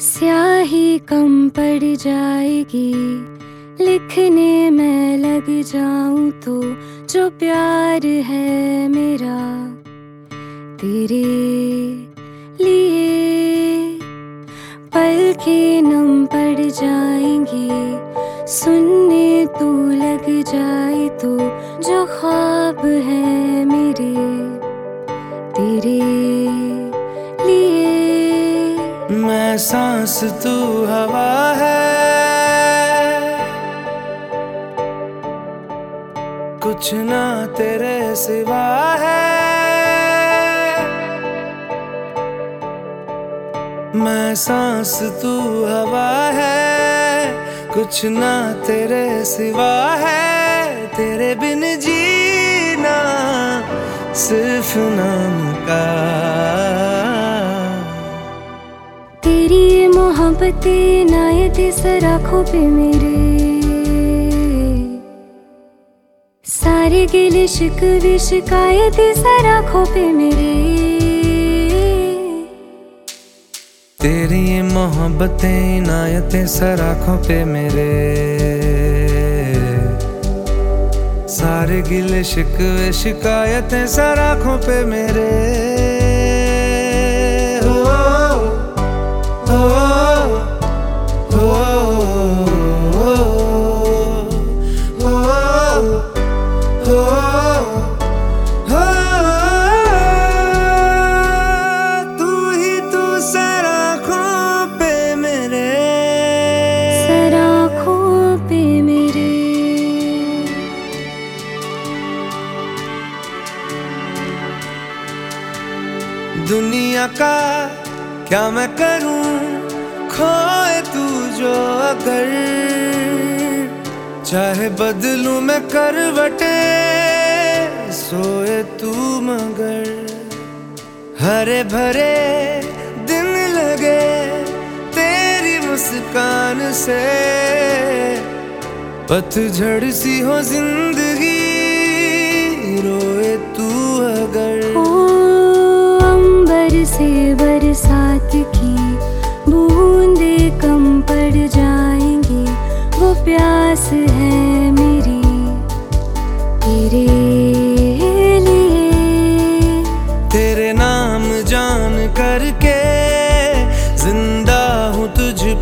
स्याही कम पड़ जाएगी। लिखने में लग जाऊँ तो जो प्यार है मेरा, तेरे लिए पल के नम पड़ जाएँगे। सुनने तू लग जाए तो जो ख्वाब है सांस तू हवा है। कुछ ना तेरे सिवा है। मैं सांस तू हवा है। कुछ ना तेरे सिवा है। तेरे बिन जीना सिर्फ़ नाम का मोहब्बत नायत सर आँखों मेरे। सारे गिले शिकवे शिकायत सर आँखों मेरे। तेरी ये मोहब्बतें इनायतें सर आँखों पे मेरे। सारे गिले शिकवे शिकायतें सर आँखों मेरे। हो, दुनिया का क्या मैं करूँ? खोए तू जो अगर। चाहे बदलूं मैं करवटे, सोए तू मगर। हरे भरे दिन लगे तेरी मुस्कान से। पतझड़ सी हो ज़िंदगी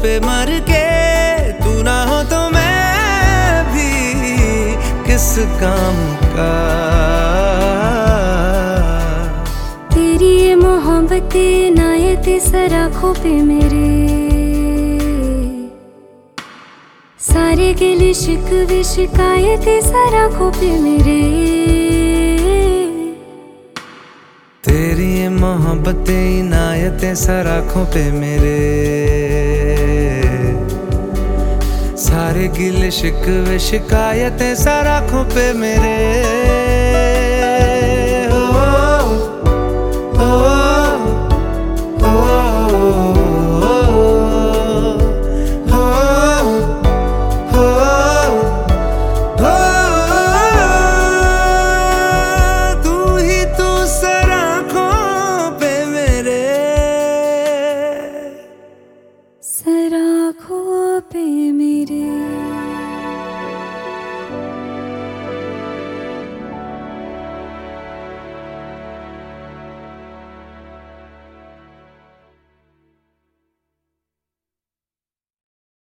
पे मर के तू ना हो तो मैं भी किस काम का? तेरी ये मोहब्बत नायत सर आँखों पे मेरे। सारे गिले शिकवे शिकायत सर आँखों पे मेरे। तेरी ये मोहब्बतें इनायतें सर आँखों पे मेरे। गिल शिकवे शिकायतें सारा आँखों मेरे।